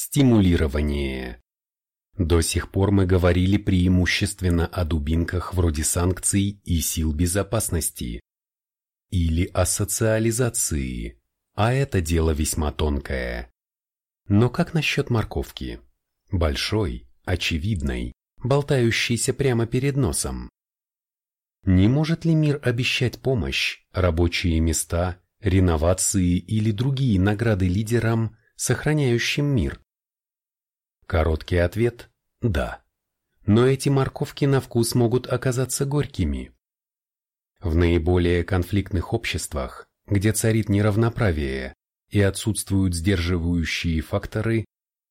Стимулирование. До сих пор мы говорили преимущественно о дубинках вроде санкций и сил безопасности. Или о социализации, а это дело весьма тонкое. Но как насчет морковки? Большой, очевидной, болтающейся прямо перед носом. Не может ли мир обещать помощь, рабочие места, реновации или другие награды лидерам, сохраняющим мир? Короткий ответ – да. Но эти морковки на вкус могут оказаться горькими. В наиболее конфликтных обществах, где царит неравноправие и отсутствуют сдерживающие факторы,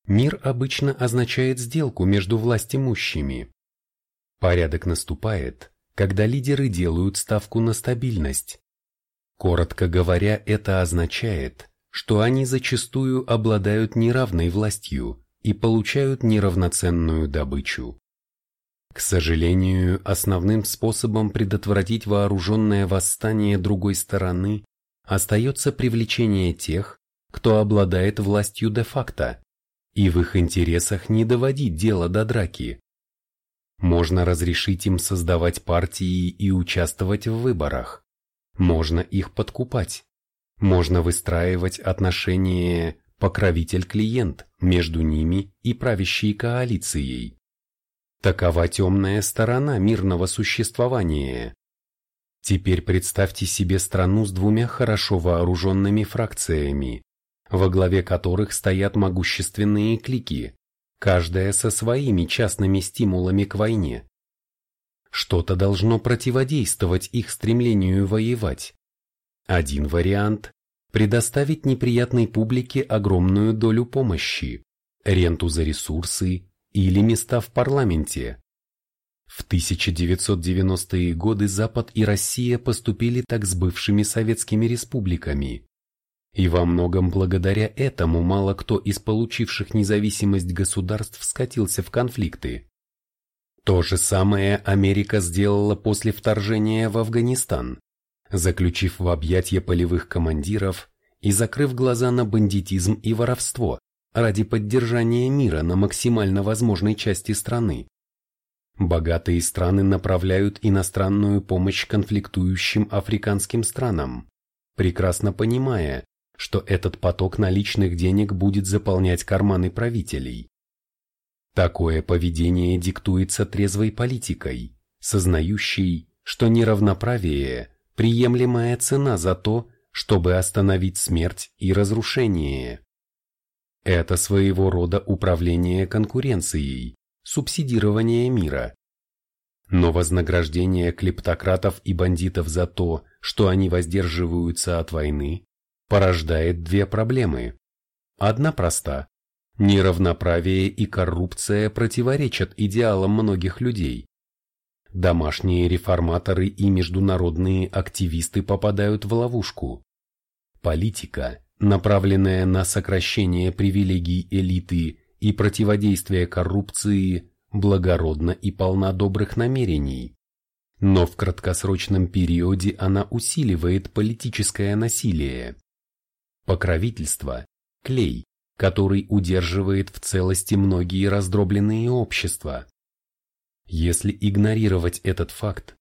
мир обычно означает сделку между властимущими. Порядок наступает, когда лидеры делают ставку на стабильность. Коротко говоря, это означает, что они зачастую обладают неравной властью и получают неравноценную добычу. К сожалению, основным способом предотвратить вооруженное восстание другой стороны остается привлечение тех, кто обладает властью де-факто, и в их интересах не доводить дело до драки. Можно разрешить им создавать партии и участвовать в выборах. Можно их подкупать. Можно выстраивать отношения покровитель-клиент между ними и правящей коалицией. Такова темная сторона мирного существования. Теперь представьте себе страну с двумя хорошо вооруженными фракциями, во главе которых стоят могущественные клики, каждая со своими частными стимулами к войне. Что-то должно противодействовать их стремлению воевать. Один вариант предоставить неприятной публике огромную долю помощи, ренту за ресурсы или места в парламенте. В 1990-е годы Запад и Россия поступили так с бывшими советскими республиками. И во многом благодаря этому мало кто из получивших независимость государств скатился в конфликты. То же самое Америка сделала после вторжения в Афганистан заключив в объятия полевых командиров и закрыв глаза на бандитизм и воровство ради поддержания мира на максимально возможной части страны. Богатые страны направляют иностранную помощь конфликтующим африканским странам, прекрасно понимая, что этот поток наличных денег будет заполнять карманы правителей. Такое поведение диктуется трезвой политикой, сознающей, что неравноправие – приемлемая цена за то, чтобы остановить смерть и разрушение. Это своего рода управление конкуренцией, субсидирование мира. Но вознаграждение клептократов и бандитов за то, что они воздерживаются от войны, порождает две проблемы. Одна проста. Неравноправие и коррупция противоречат идеалам многих людей. Домашние реформаторы и международные активисты попадают в ловушку. Политика, направленная на сокращение привилегий элиты и противодействие коррупции, благородна и полна добрых намерений. Но в краткосрочном периоде она усиливает политическое насилие. Покровительство – клей, который удерживает в целости многие раздробленные общества. Если игнорировать этот факт,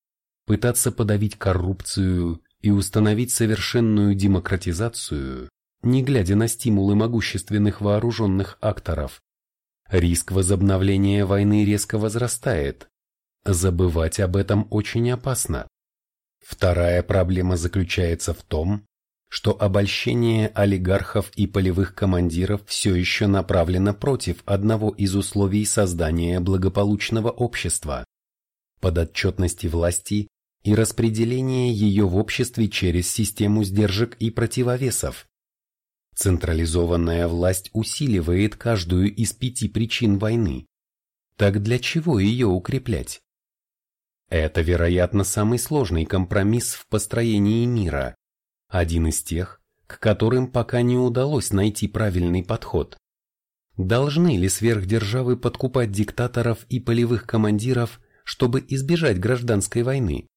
пытаться подавить коррупцию и установить совершенную демократизацию, не глядя на стимулы могущественных вооруженных акторов, риск возобновления войны резко возрастает. Забывать об этом очень опасно. Вторая проблема заключается в том, что обольщение олигархов и полевых командиров все еще направлено против одного из условий создания благополучного общества – подотчетности власти и распределения ее в обществе через систему сдержек и противовесов. Централизованная власть усиливает каждую из пяти причин войны. Так для чего ее укреплять? Это, вероятно, самый сложный компромисс в построении мира, один из тех, к которым пока не удалось найти правильный подход. Должны ли сверхдержавы подкупать диктаторов и полевых командиров, чтобы избежать гражданской войны?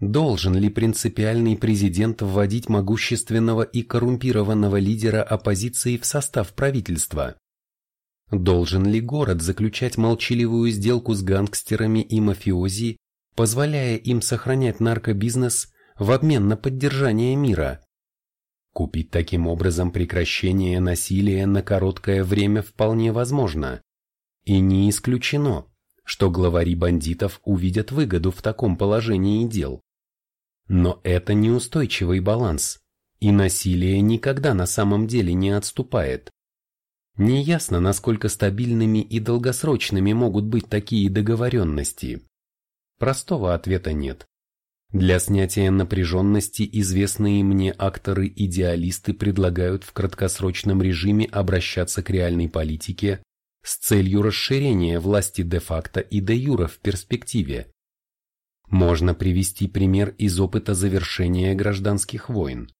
Должен ли принципиальный президент вводить могущественного и коррумпированного лидера оппозиции в состав правительства, Должен ли город заключать молчаливую сделку с гангстерами и мафиози, позволяя им сохранять наркобизнес в обмен на поддержание мира? Купить таким образом прекращение насилия на короткое время вполне возможно. И не исключено, что главари бандитов увидят выгоду в таком положении дел. Но это неустойчивый баланс, и насилие никогда на самом деле не отступает. Неясно, насколько стабильными и долгосрочными могут быть такие договоренности. Простого ответа нет. Для снятия напряженности известные мне акторы-идеалисты предлагают в краткосрочном режиме обращаться к реальной политике с целью расширения власти де-факто и де-юра в перспективе. Можно привести пример из опыта завершения гражданских войн.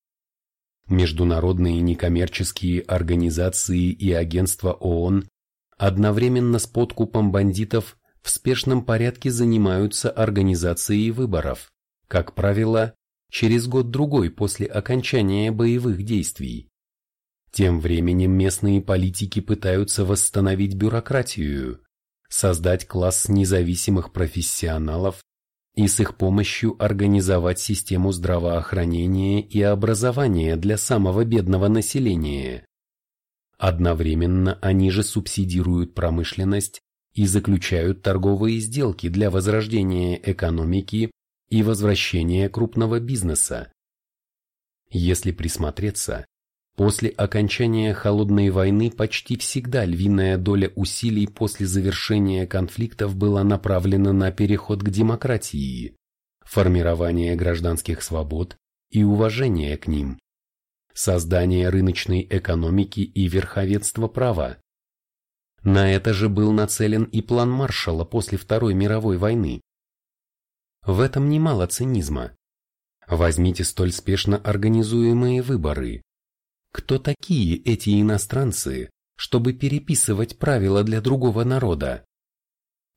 Международные некоммерческие организации и агентства ООН одновременно с подкупом бандитов в спешном порядке занимаются организацией выборов, как правило, через год-другой после окончания боевых действий. Тем временем местные политики пытаются восстановить бюрократию, создать класс независимых профессионалов и с их помощью организовать систему здравоохранения и образования для самого бедного населения. Одновременно они же субсидируют промышленность и заключают торговые сделки для возрождения экономики и возвращения крупного бизнеса. Если присмотреться, После окончания Холодной войны почти всегда львиная доля усилий после завершения конфликтов была направлена на переход к демократии, формирование гражданских свобод и уважение к ним, создание рыночной экономики и верховенства права. На это же был нацелен и план Маршалла после Второй мировой войны. В этом немало цинизма. Возьмите столь спешно организуемые выборы, кто такие эти иностранцы, чтобы переписывать правила для другого народа?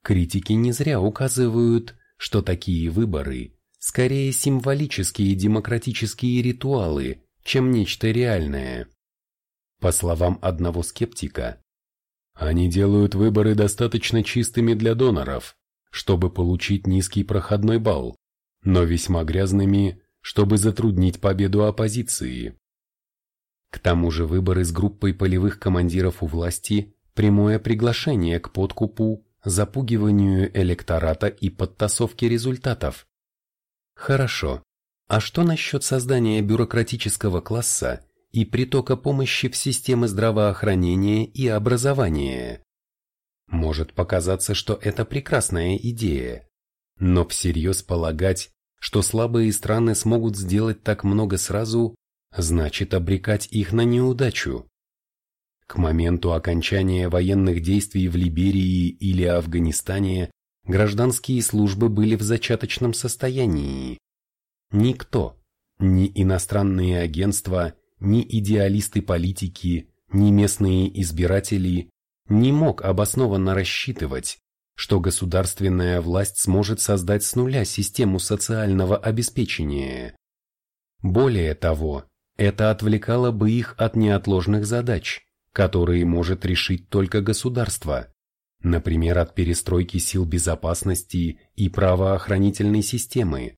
Критики не зря указывают, что такие выборы скорее символические демократические ритуалы, чем нечто реальное. По словам одного скептика, они делают выборы достаточно чистыми для доноров, чтобы получить низкий проходной балл, но весьма грязными, чтобы затруднить победу оппозиции. К тому же выборы с группой полевых командиров у власти – прямое приглашение к подкупу, запугиванию электората и подтасовке результатов. Хорошо, а что насчет создания бюрократического класса и притока помощи в системы здравоохранения и образования? Может показаться, что это прекрасная идея, но всерьез полагать, что слабые страны смогут сделать так много сразу, значит обрекать их на неудачу. К моменту окончания военных действий в Либерии или Афганистане гражданские службы были в зачаточном состоянии. Никто, ни иностранные агентства, ни идеалисты политики, ни местные избиратели не мог обоснованно рассчитывать, что государственная власть сможет создать с нуля систему социального обеспечения. Более того, это отвлекало бы их от неотложных задач, которые может решить только государство, например, от перестройки сил безопасности и правоохранительной системы.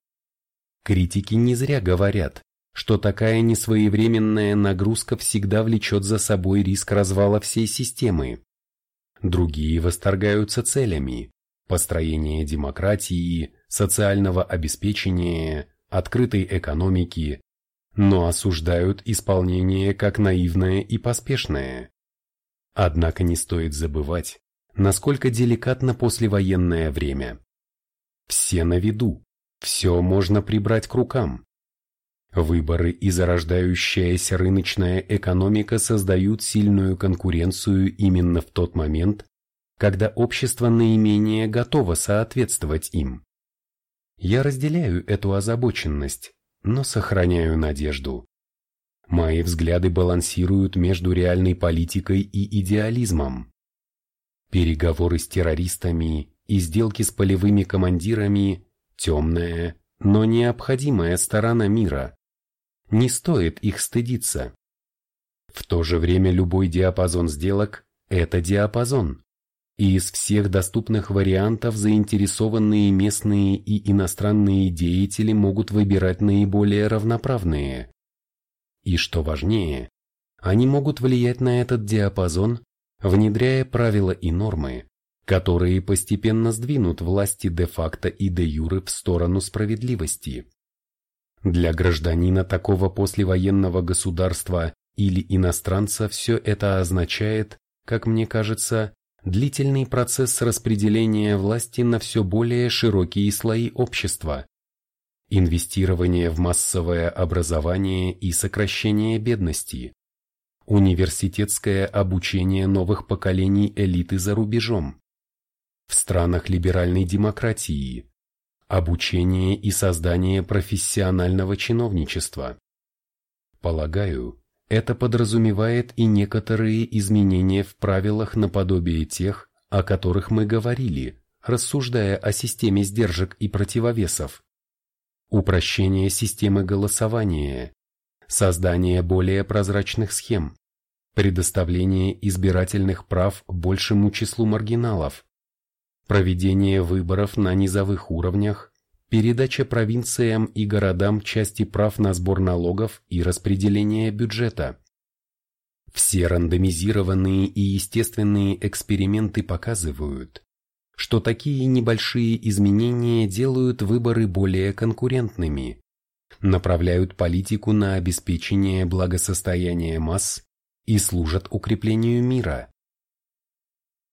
Критики не зря говорят, что такая несвоевременная нагрузка всегда влечет за собой риск развала всей системы. Другие восторгаются целями – построения демократии, социального обеспечения, открытой экономики, но осуждают исполнение как наивное и поспешное. Однако не стоит забывать, насколько деликатно послевоенное время. Все на виду, все можно прибрать к рукам. Выборы и зарождающаяся рыночная экономика создают сильную конкуренцию именно в тот момент, когда общество наименее готово соответствовать им. Я разделяю эту озабоченность, но сохраняю надежду. Мои взгляды балансируют между реальной политикой и идеализмом. Переговоры с террористами и сделки с полевыми командирами – темная, но необходимая сторона мира. Не стоит их стыдиться. В то же время любой диапазон сделок – это диапазон. И из всех доступных вариантов заинтересованные местные и иностранные деятели могут выбирать наиболее равноправные. И что важнее, они могут влиять на этот диапазон, внедряя правила и нормы, которые постепенно сдвинут власти де-факто и де-юре в сторону справедливости. Для гражданина такого послевоенного государства или иностранца все это означает, как мне кажется, длительный процесс распределения власти на все более широкие слои общества, инвестирование в массовое образование и сокращение бедности, университетское обучение новых поколений элиты за рубежом, в странах либеральной демократии, обучение и создание профессионального чиновничества. Полагаю, это подразумевает и некоторые изменения в правилах наподобие тех, о которых мы говорили, рассуждая о системе сдержек и противовесов. Упрощение системы голосования, создание более прозрачных схем, предоставление избирательных прав большему числу маргиналов, проведение выборов на низовых уровнях, передача провинциям и городам части прав на сбор налогов и распределение бюджета. Все рандомизированные и естественные эксперименты показывают, что такие небольшие изменения делают выборы более конкурентными, направляют политику на обеспечение благосостояния масс и служат укреплению мира.